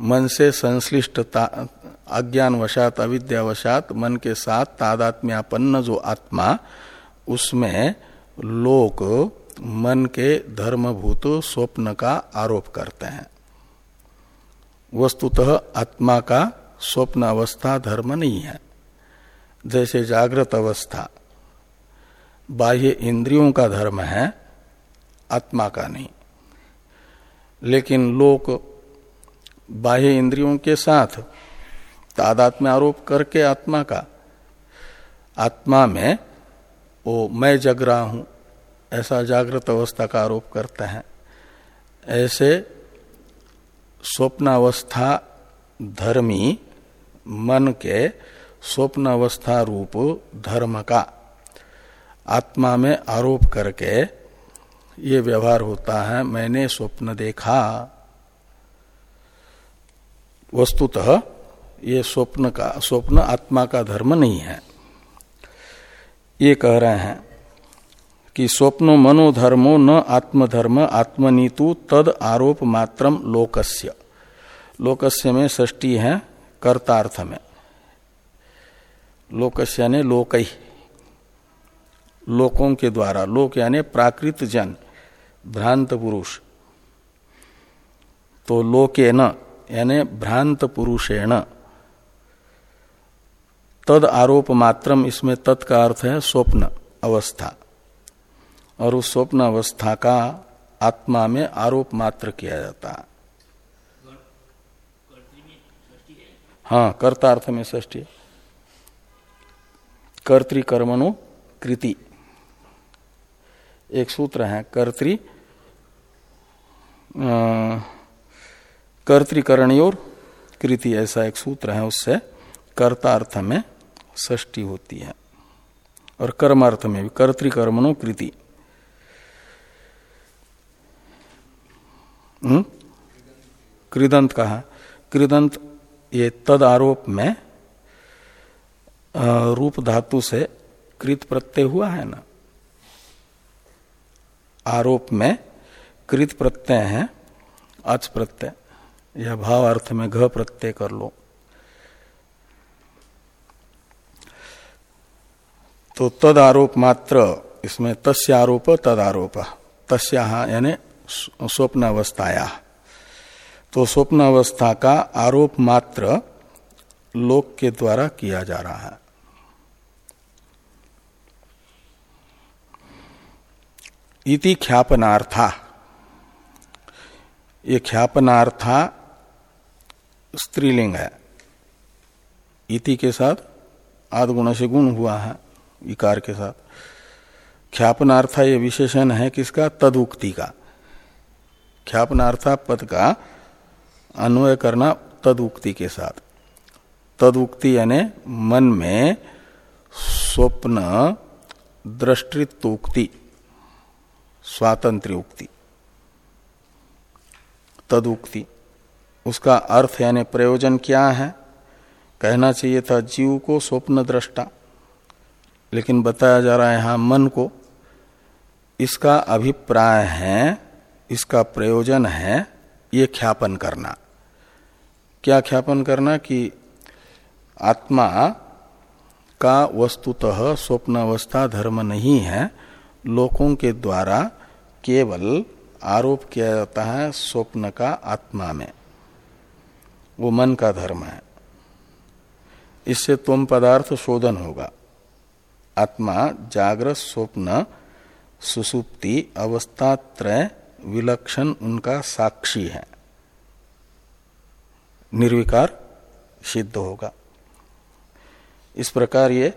मन से संश्लिष्टता अज्ञान वशात अविद्यावशात, मन के साथ तादात्म्यापन्न जो आत्मा, उसमें लोक मन के धर्मभूत स्वप्न का आरोप करते हैं। वस्तुतः आत्मा का स्वप्न अवस्था धर्म नहीं है। जैसे जागृत अवस्था, बाह्य इंद्रियों का धर्म है, आत्मा का नहीं। लेकिन लोक बाह्य इंद्रियों के साथ तादात्म्य आरोप करके आत्मा का, आत्मा में वो मैं जग रहा हूँ ऐसा जागृत अवस्था का आरोप करते हैं। ऐसे स्वप्नावस्था धर्मी मन के स्वप्नावस्था रूप धर्म का आत्मा में आरोप करके ये व्यवहार होता है, मैंने स्वप्न देखा। वस्तुतः ये स्वप्न का, स्वप्न आत्मा का धर्म नहीं है। ये कह रहे हैं कि स्वप्नो मनोधर्मो न आत्मधर्म, आत्मनीतु तद आरोप मात्रम लोकस्य। लोकस्य में षष्टी है, कर्तार्थ में। लोकस्य यानी लोक। लोकों के द्वारा। लोक यानी प्राकृत जन, भ्रांत पुरुष। तो लोके न यानी भ्रांत पुरुषेण। तद आरोप मात्रम, इसमें तत् का अर्थ है स्वप्न, अवस्था। और उस स्वप्न अवस्था का आत्मा में आरोप मात्र किया जाता। है हाँ कर्तार्थ में ष्टी कर्तिकर्मणो कृति। एक सूत्र है कर्तृ कर्तिकरणी कृति, ऐसा एक सूत्र है, उससे कर्ता अर्थ में षष्टि होती है। और कर्म अर्थ में भी कर्तिकर्मणो कृति। कृदंत कहा। कृदंत ये तद आरोप में रूप धातु से कृत प्रत्यय हुआ है ना? आरोप में कृत प्रत्यय है, अच प्रत्यय। या भाव अर्थ में घ प्रत्यय कर लो। तो तद आरोप मात्र, इसमें तस्य आरोप, तद आरोप। तस्या यानी स्वप्न अवस्थाया तो स्वप्नावस्था का आरोप मात्र लोक के द्वारा किया जा रहा है। इति ख्यापनार्था। ये ख्यापनार्था स्त्रीलिंग है। इति के साथ आदगुण से गुण हुआ है, इकार के साथ। ख्यापनार्था ये विशेषण है किसका? तदुक्ति का। ख्यापनार्था पद का अन्वय करना तदुक्ति के साथ। तदुक्ति यानी मन में स्वप्न, दृष्टित्वोक्ति स्वातंत्र उक्ति तदुक्ति। उसका अर्थ यानी प्रयोजन क्या है? कहना चाहिए था जीव को स्वप्न दृष्टा। लेकिन बताया जा रहा है यहाँ मन को। इसका अभिप्राय है इसका प्रयोजन है ये ख्यापन करना। क्या ख्यापन करना कि आत्मा का वस्तुतः स्वप्न अवस्था धर्म नहीं है लोगों के द्वारा केवल आरोप किया जाता है स्वप्न का आत्मा में। वो मन का धर्म है। इससे तुम पदार्थ शोधन होगा। आत्मा जागृत स्वप्न, सुसुप्ति अवस्था त्रय विलक्षण उनका साक्षी है। निर्विकार सिद्ध होगा। इस प्रकार ये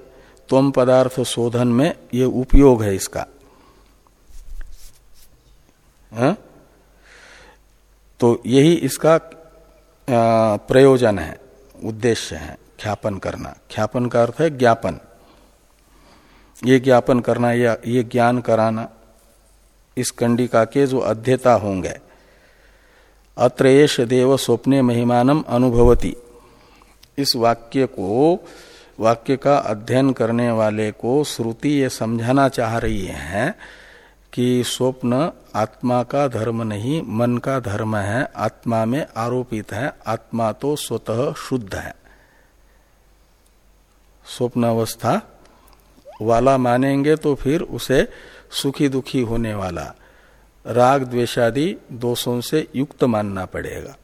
त्वम पदार्थ शोधन में ये उपयोग है इसका। हा? तो यही इसका प्रयोजन है, उद्देश्य है, ख्यापन करना। ख्यापन का अर्थ है ज्ञापन। ये ज्ञापन करना या ये ज्ञान कराना। इस कंडिका के जो अध्यता होंगे। अत्रेश देव स्वप्ने महिमानम अनुभवती। इस वाक्य को, वाक्य का अध्ययन करने वाले को श्रुति ये समझाना चाह रही है कि स्वप्न आत्मा का धर्म नहीं, मन का धर्म है, आत्मा में आरोपित है, आत्मा तो स्वतः शुद्ध है। स्वप्न अवस्था वाला मानेंगे तो फिर उसे सुखी दुखी होने वाला राग द्वेषादि दोषों से युक्त मानना पड़ेगा।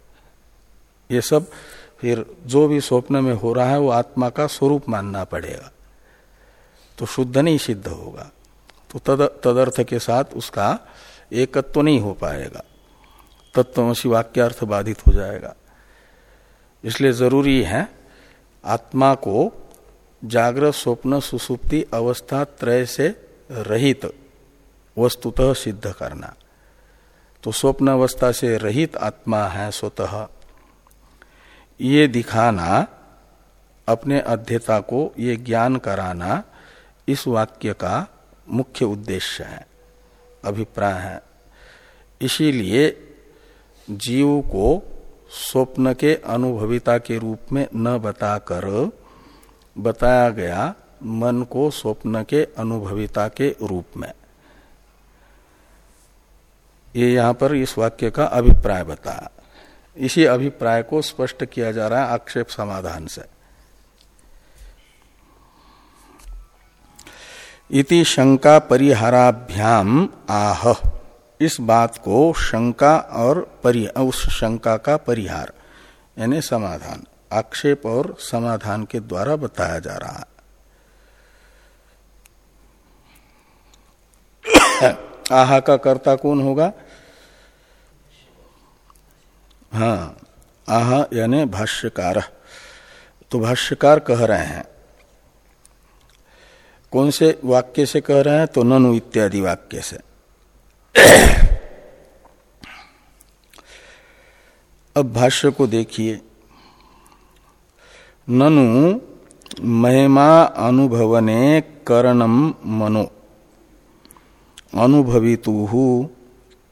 ये सब फिर जो भी स्वप्न में हो रहा है वो आत्मा का स्वरूप मानना पड़ेगा। तो शुद्ध नहीं सिद्ध होगा। तो तद, तदर्थ के साथ उसका एकत्व तो नहीं हो पाएगा। तत्वमसी वाक्यार्थ बाधित हो जाएगा। इसलिए ज़रूरी है आत्मा को जागृत स्वप्न सुसुप्ति अवस्था त्रय से रहित वस्तुतः सिद्ध करना। तो स्वप्न अवस्था से रहित आत्मा है स्वतः। ये दिखाना, अपने अध्यता को ये ज्ञान कराना इस वाक्य का मुख्य उद्देश्य है, अभिप्राय है। इसीलिए जीव को स्वप्न के अनुभविता के रूप में न बताकर बताया गया मन को स्वप्न के अनुभविता के रूप में। ये यहाँ पर इस वाक्य का अभिप्राय बताया इसी अभिप्राय को स्पष्ट किया जा रहा है आक्षेप समाधान से। इति शंका परिहाराभ्याम आह। इस बात को शंका और परि, उस शंका का परिहार, यानी समाधान, आक्षेप और समाधान के द्वारा बताया जा रहा है। आहा का कर्ता कौन होगा? हाँ आहा यानी भाष्यकार। तो भाष्यकार कह रहे हैं। कौन से वाक्य से कह रहे हैं? तो ननु इत्यादि वाक्य से। अब भाष्य को देखिए। ननु महिमा अनुभवने करणम मनो। अनुभवितु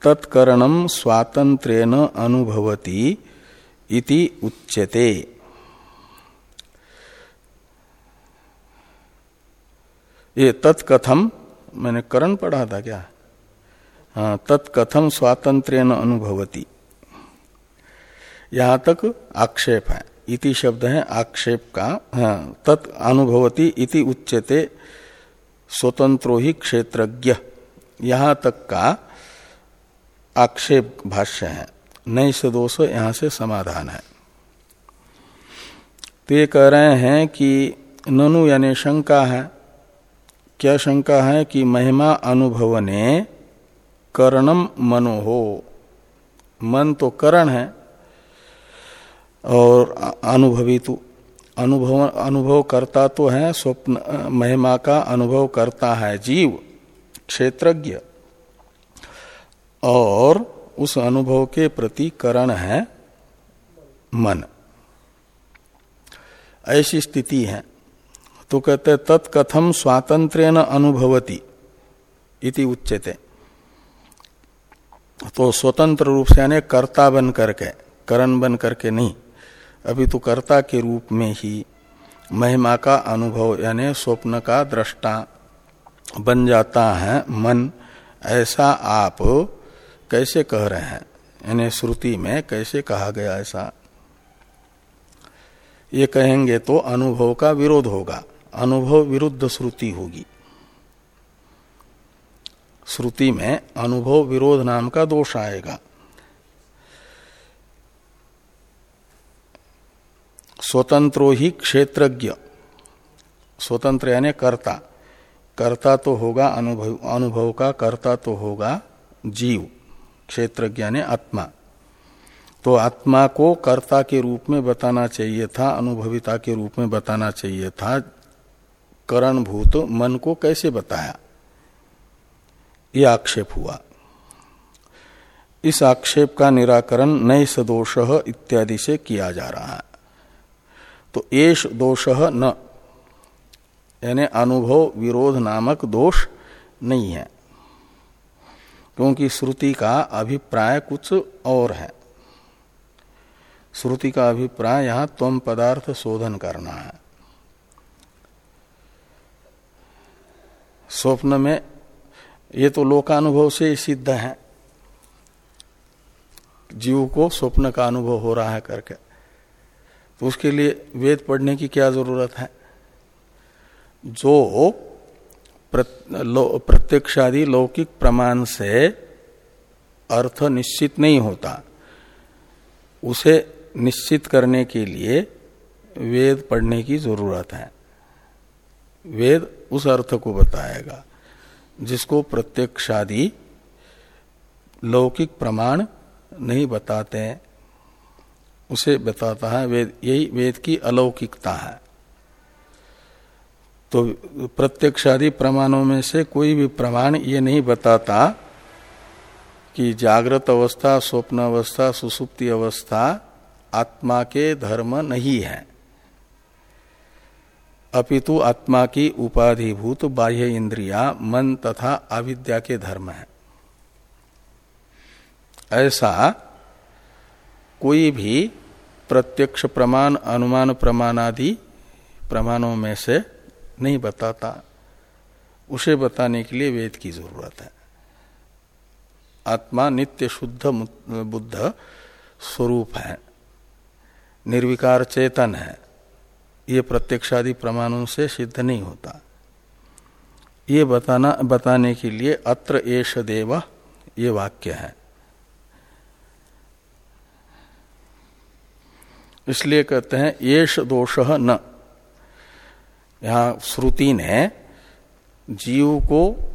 तत्करणम स्वातंत्रेण अनुभवती इति उच्यते। ये तत्कथम मैंने करण पढ़ा था क्या? हाँ तत्कथम स्वातंत्र्य अनुभवती। यहाँ तक आक्षेप है। इति शब्द है आक्षेप का हाँ, तत् अनुभवती इति उच्यते। स्वतंत्रो ही क्षेत्रज्ञ। यहाँ तक का आक्षेप भाष्य है। से दोष यहाँ से समाधान है। तो ये कह रहे हैं कि ननु यानी शंका है। क्या शंका है कि महिमा अनुभव ने करणम मनो हो? मन तो करण है और अनुभवी तो अनुभव अनुभव करता तो है, स्वप्न महिमा का अनुभव करता है जीव। क्षेत्रज्ञ। और उस अनुभव के प्रति करण है मन। ऐसी स्थिति है। तो कहते तत्कथम स्वातंत्र अनुभवती इति उच्चते तो स्वतंत्र रूप से यानी कर्ता बन करके, करण बन करके नहीं, अभी तो कर्ता के रूप में ही महिमा का अनुभव यानी स्वप्न का दृष्टा बन जाता है मन। ऐसा आप कैसे कह रहे हैं? यानी श्रुति में कैसे कहा गया ऐसा? ये कहेंगे तो अनुभव का विरोध होगा। अनुभव विरुद्ध श्रुति होगी। श्रुति में अनुभव विरोध नाम का दोष आएगा। स्वतंत्रो ही क्षेत्रज्ञ। स्वतंत्र यानी कर्ता। कर्ता तो होगा, अनुभव अनुभव का कर्ता तो होगा जीव क्षेत्र ज्ञाने आत्मा। तो आत्मा को कर्ता के रूप में बताना चाहिए था, अनुभविता के रूप में बताना चाहिए था। करणभूत मन को कैसे बताया? यह आक्षेप हुआ। इस आक्षेप का निराकरण नए सदोष इत्यादि से किया जा रहा है। तो एश दोष न यानी अनुभव विरोध नामक दोष नहीं है। क्योंकि श्रुति का अभिप्राय कुछ और है। श्रुति का अभिप्राय यहाँ तम पदार्थ शोधन करना है। स्वप्न में ये तो लोकानुभव से सिद्ध है। जीव को स्वप्न का अनुभव हो रहा है करके। तो उसके लिए वेद पढ़ने की क्या ज़रूरत है? जो प्रत्यक्षादि लौकिक प्रमाण से अर्थ निश्चित नहीं होता, उसे निश्चित करने के लिए वेद पढ़ने की ज़रूरत है। वेद उस अर्थ को बताएगा जिसको प्रत्यक्षादि लौकिक प्रमाण नहीं बताते उसे बताता है वेद, यही वेद की अलौकिकता है। तो प्रत्यक्षादि प्रमाणों में से कोई भी प्रमाण ये नहीं बताता कि जागृत अवस्था, स्वप्न अवस्था, सुसुप्ति अवस्था आत्मा के धर्म नहीं है। अपितु आत्मा की उपाधिभूत बाह्य इंद्रिया, मन तथा अविद्या के धर्म है। ऐसा कोई भी प्रत्यक्ष प्रमाण, अनुमान प्रमाण आदि प्रमाणों में से नहीं बताता, उसे बताने के लिए वेद की ज़रूरत है। आत्मा नित्य शुद्ध बुद्ध स्वरूप है, निर्विकार चेतन है। ये प्रत्यक्षादि प्रमाणों से सिद्ध नहीं होता। ये बताना, बताने के लिए अत्र एष देव, ये वाक्य है। इसलिए कहते हैं येष दोष न। यहाँ श्रुति ने जीव को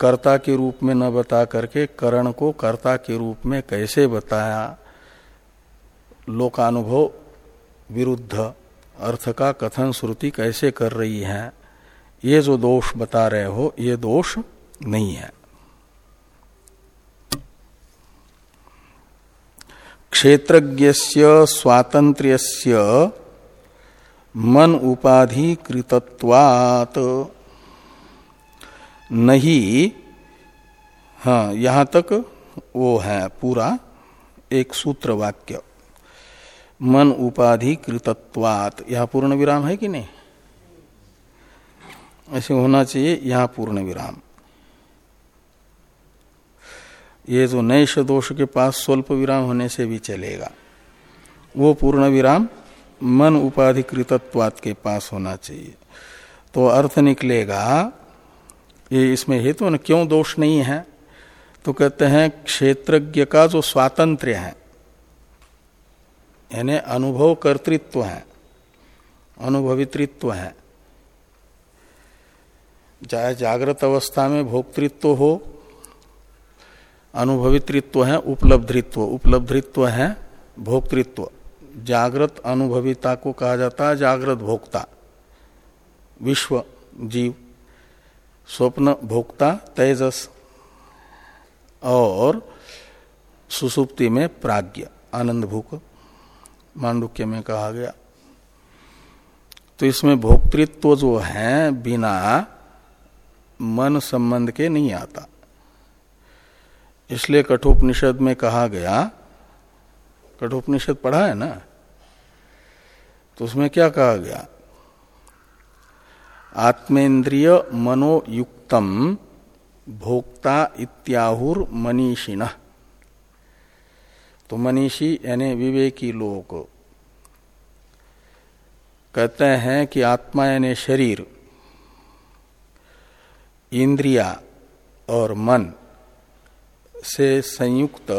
कर्ता के रूप में न बता करके करण को कर्ता के रूप में कैसे बताया? लोकानुभव विरुद्ध अर्थ का कथन श्रुति कैसे कर रही है? ये जो दोष बता रहे हो, ये दोष नहीं है। क्षेत्रज्ञ स्वातंत्र्य मन उपाधि कृतत्वात नहीं हाँ यहाँ तक वो है पूरा एक सूत्र वाक्य। मन उपाधि कृतत्वात यह पूर्ण विराम है कि नहीं? ऐसे होना चाहिए, यहाँ पूर्ण विराम ये जो नैश दोष के पास स्वल्प विराम होने से भी चलेगा। वो पूर्ण विराम मन उपाधि कृतत्वात के पास होना चाहिए। तो अर्थ निकलेगा, ये इसमें हेतु न क्यों दोष नहीं है? तो कहते हैं, क्षेत्रज्ञ का जो स्वातंत्र्य है, यानी अनुभव कर्तृत्व है अनुभवित्व है, चाहे जागृत अवस्था में भोक्तृत्व हो अनुभवित्व है, उपलब्धित्व उपलब्धित्व है, भोक्तृत्व। जागृत अनुभविता को कहा जाता है जागृत भोक्ता। विश्व जीव, स्वप्न भोक्ता, तेजस, और सुसुप्ति में प्राज्ञ, आनंद भूक, मांडुक्य में कहा गया। तो इसमें भोक्तृत्व जो है, बिना मन संबंध के नहीं आता। इसलिए कठोपनिषद में कहा गया कठोपनिषद पढ़ा है ना? तो उसमें क्या कहा गया? आत्मेन्द्रिय मनोयुक्तम भोक्ता इत्याहुर मनीषिण। तो मनीषी यानी विवेकी लोग। कहते हैं कि आत्मा यानी शरीर, इंद्रिया और मन से संयुक्त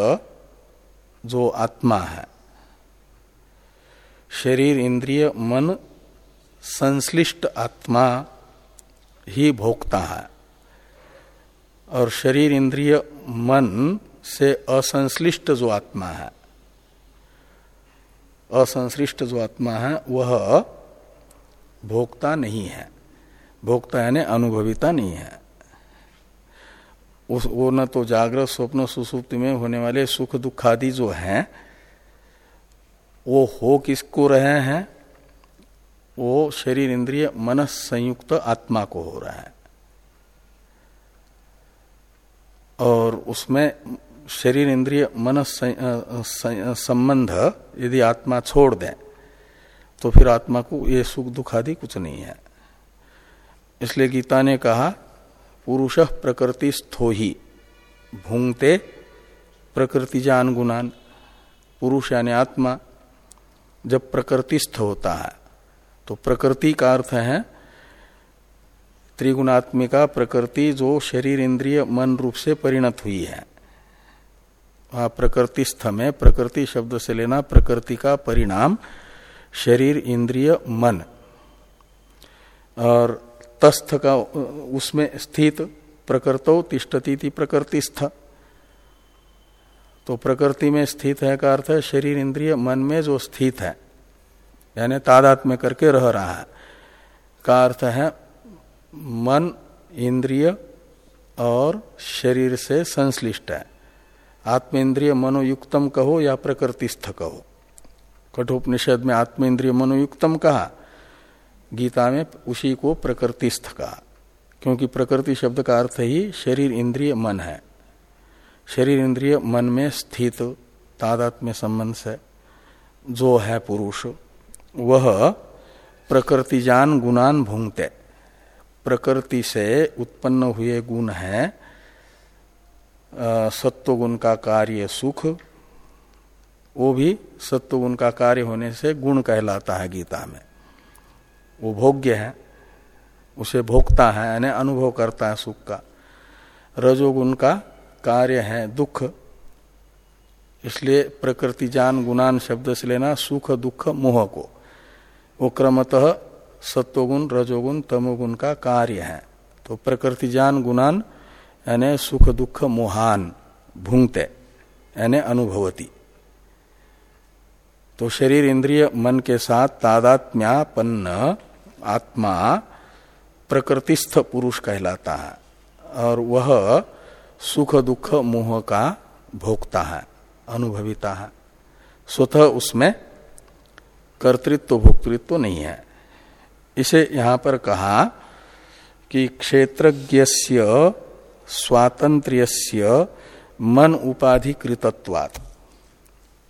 जो आत्मा है। शरीर, इंद्रिय, मन संश्लिष्ट आत्मा ही भोगता है। और शरीर, इंद्रिय, मन से असंश्लिष्ट जो आत्मा है, असंश्लिष्ट जो आत्मा है, वह भोक्ता नहीं है। भोक्ता यानी अनुभविता नहीं है। उस, वो न तो जागृत स्वप्न सुसुप्ति में होने वाले सुख दुख आदि जो हैं, वो हो किसको रहे हैं? वो शरीर इंद्रिय मन संयुक्त आत्मा को हो रहा है। और उसमें शरीर इंद्रिय मन संबंध यदि आत्मा छोड़ दें तो फिर आत्मा को ये सुख दुख आदि कुछ नहीं है। इसलिए गीता ने कहा पुरुष प्रकृति स्थो ही भूंगते प्रकृति जान गुणान पुरुष यानी आत्मा जब प्रकृतिस्थ होता है। तो प्रकृति का अर्थ है त्रिगुणात्मिका प्रकृति जो शरीर इंद्रिय मन रूप से परिणत हुई है। वहाँ प्रकृतिस्थ में प्रकृति शब्द से लेना प्रकृति का परिणाम शरीर, इंद्रिय, मन। और तस्थ का उसमें स्थित प्रकृतो तिष्ठती थी प्रकृतिस्थ। तो प्रकृति में स्थित है का अर्थ है शरीर इंद्रिय मन में जो स्थित है, यानी तादात में करके रह रहा है। का अर्थ है मन, इंद्रिय और शरीर से संश्लिष्ट है। आत्मेन्द्रिय मनोयुक्तम कहो या प्रकृतिस्थ कहो। कठोपनिषद में आत्मेन्द्रिय मनोयुक्तम कहा गीता में उसी को प्रकृतिस्थ कहा। क्योंकि प्रकृति शब्द का अर्थ ही शरीर, इंद्रिय, मन है। शरीर, इंद्रिय, मन में स्थित, तादात्म्य संबंध से जो है पुरुष, वह प्रकृतिजान गुणान, भूंगते। प्रकृति से उत्पन्न हुए गुण है सत्वगुण का कार्य सुख। वो भी सत्वगुण का कार्य होने से गुण कहलाता है गीता में। वो भोग्य है, उसे भोगता है, यानी अनुभव करता है सुख का। रजोगुण का कार्य है दुख, इसलिए प्रकृति जान गुणान शब्द से लेना सुख, दुख, मोह को। वो क्रमतः सत्वगुण, रजोगुण, तमोगुण का कार्य है। तो प्रकृति जान गुणान, यानी सुख, दुख, मोहान, भूंगते, यानी अनुभवती। तो शरीर इंद्रिय मन के साथ तादात्म्यापन्न आत्मा प्रकृतिस्थ पुरुष कहलाता है और वह सुख दुख मोह का भोगता है, अनुभविता है। स्वतः उसमें कर्तृत्व तो भोक्तृत्व तो नहीं है। इसे यहाँ पर कहा कि क्षेत्रज्ञ स्वातंत्र्य मन उपाधिकृतत्वात्।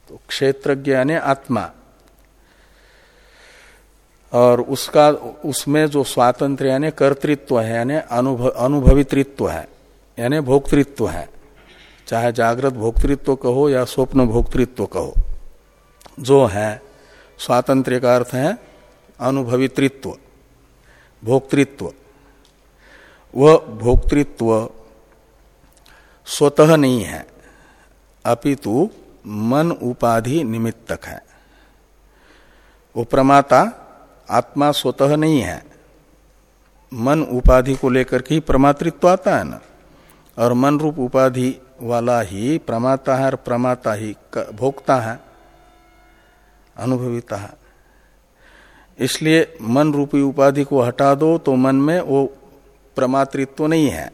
तो क्षेत्रज्ञ यानी आत्मा। और उसका, उसमें जो स्वातंत्र यानी कर्तृत्व है, यानी अनुभव अनुभवित्व है, यानी भोक्तृत्व है। चाहे जागृत भोक्तृत्व कहो या स्वप्न भोक्तृत्व कहो, जो है स्वातंत्र का अर्थ है अनुभवित्व भोक्तृत्व। वह भोक्तृत्व स्वतः नहीं है, अपितु मन उपाधि निमित्तक है। वो प्रमाता आत्मा स्वतः नहीं है। मन उपाधि को लेकर के ही प्रमातृत्व आता है ना। और मन रूप उपाधि वाला ही प्रमाता है और प्रमाता ही भोगता है, अनुभविता है। इसलिए मन रूपी उपाधि को हटा दो तो मन में वो प्रमातृत्व नहीं है।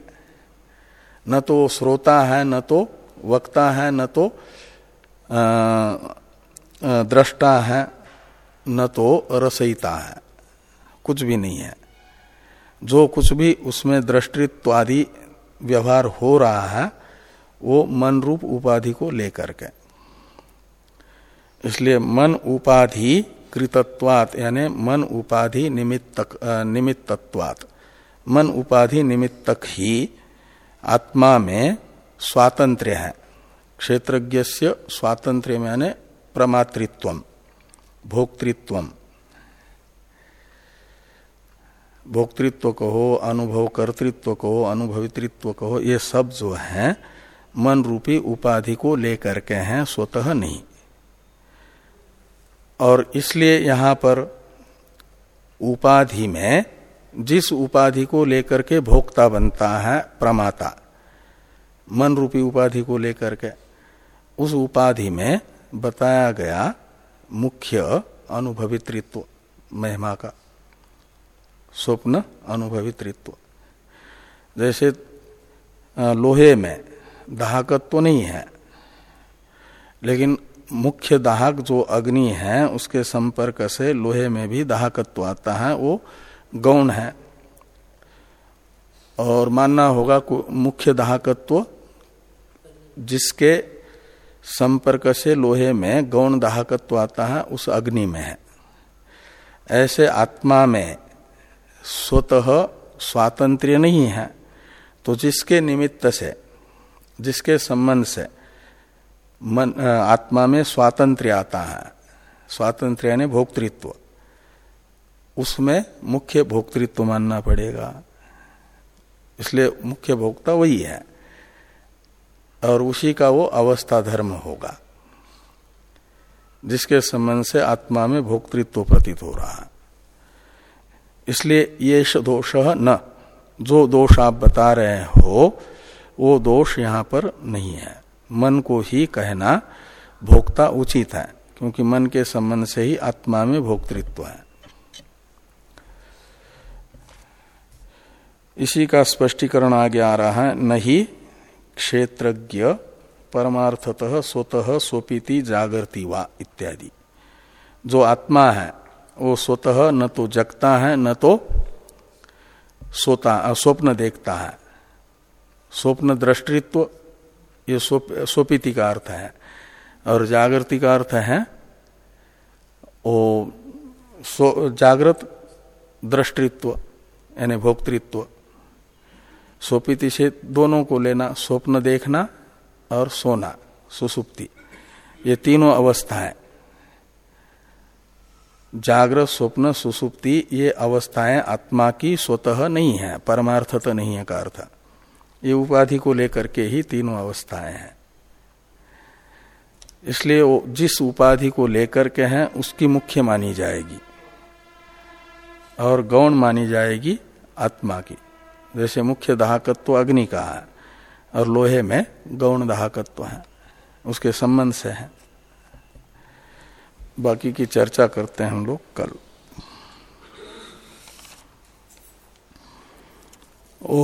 न तो वो श्रोता है, न तो वक्ता है, न तो दृष्टा है न तो रसयिता है, कुछ भी नहीं है। जो कुछ भी उसमें दृष्टित्व आदि व्यवहार हो रहा है, वो मन रूप उपाधि को लेकर के। इसलिए मन उपाधि कृतत्वात, यानी मन उपाधि निमित्तक निमित्तत्वात। मन उपाधि निमित्तक ही आत्मा में स्वातंत्र्य है क्षेत्रज्ञ स्वातंत्र्य यानी प्रमातृत्व भोक्तृत्व भोक्तृत्व कहो, अनुभव, कर्तृत्व कहो अनुभवित्व कहो, ये सब जो है मन रूपी उपाधि को लेकर के हैं, स्वतः नहीं। और इसलिए यहाँ पर उपाधि में, जिस उपाधि को लेकर के भोक्ता बनता है, प्रमाता मन रूपी उपाधि को लेकर के, उस उपाधि में बताया गया मुख्य अनुभवित्व महिमा का स्वप्न अनुभवित्व जैसे लोहे में दाहकत्व तो नहीं है, लेकिन मुख्य दाहक जो अग्नि है, उसके संपर्क से लोहे में भी दाहकत्व आता है, वो गौण है। और मानना होगा मुख्य दाहकत्व जिसके संपर्क से लोहे में गौण दाहकत्व आता है, उस अग्नि में है। ऐसे आत्मा में स्वतः स्वातंत्र्य नहीं है तो जिसके निमित्त से, जिसके संबंध से मन आत्मा में स्वातंत्र्य आता है, स्वातंत्र्य यानी भोक्तृत्व, उसमें मुख्य भोक्तृत्व मानना पड़ेगा। इसलिए मुख्य भोक्ता वही है। और उसी का वो अवस्था धर्म होगा, जिसके संबंध से आत्मा में भोक्तृत्व प्रतीत हो रहा है। इसलिए ये दोष न, जो दोष आप बता रहे हो, वो दोष यहाँ पर नहीं है। मन को ही कहना भोक्ता उचित है, क्योंकि मन के संबंध से ही आत्मा में भोक्तृत्व है। इसी का स्पष्टीकरण आगे आ रहा है, नहीं क्षेत्रज्ञ परमार्थतः स्वतः स्वपीति जागृति वा इत्यादि। जो आत्मा है, वो स्वतः न तो जगता है, न तो सोता, स्वप्न देखता है। स्वप्न दृष्टित्व, ये स्वपीति का अर्थ है। और जागृति का अर्थ है, वो जागृत दृष्टित्व, यानी भोक्तृत्व। स्वपीति से दोनों को लेना, स्वप्न देखना और सोना, सुसुप्ति। ये तीनों अवस्थाएँ। जागृत स्वप्न, सुसुप्ति, ये अवस्थाएँ आत्मा की स्वतः नहीं है, परमार्थत नहीं है का अर्थ। ये उपाधि को लेकर के ही तीनों अवस्थाएँ हैं। इसलिए वो जिस उपाधि को लेकर के हैं, उसकी मुख्य मानी जाएगी और गौण मानी जाएगी आत्मा की। जैसे मुख्य दाहकत्व अग्नि का है और लोहे में गौण दाहकत्व है, उसके संबंध से है। बाकी की चर्चा करते हैं हम लोग कल। ओ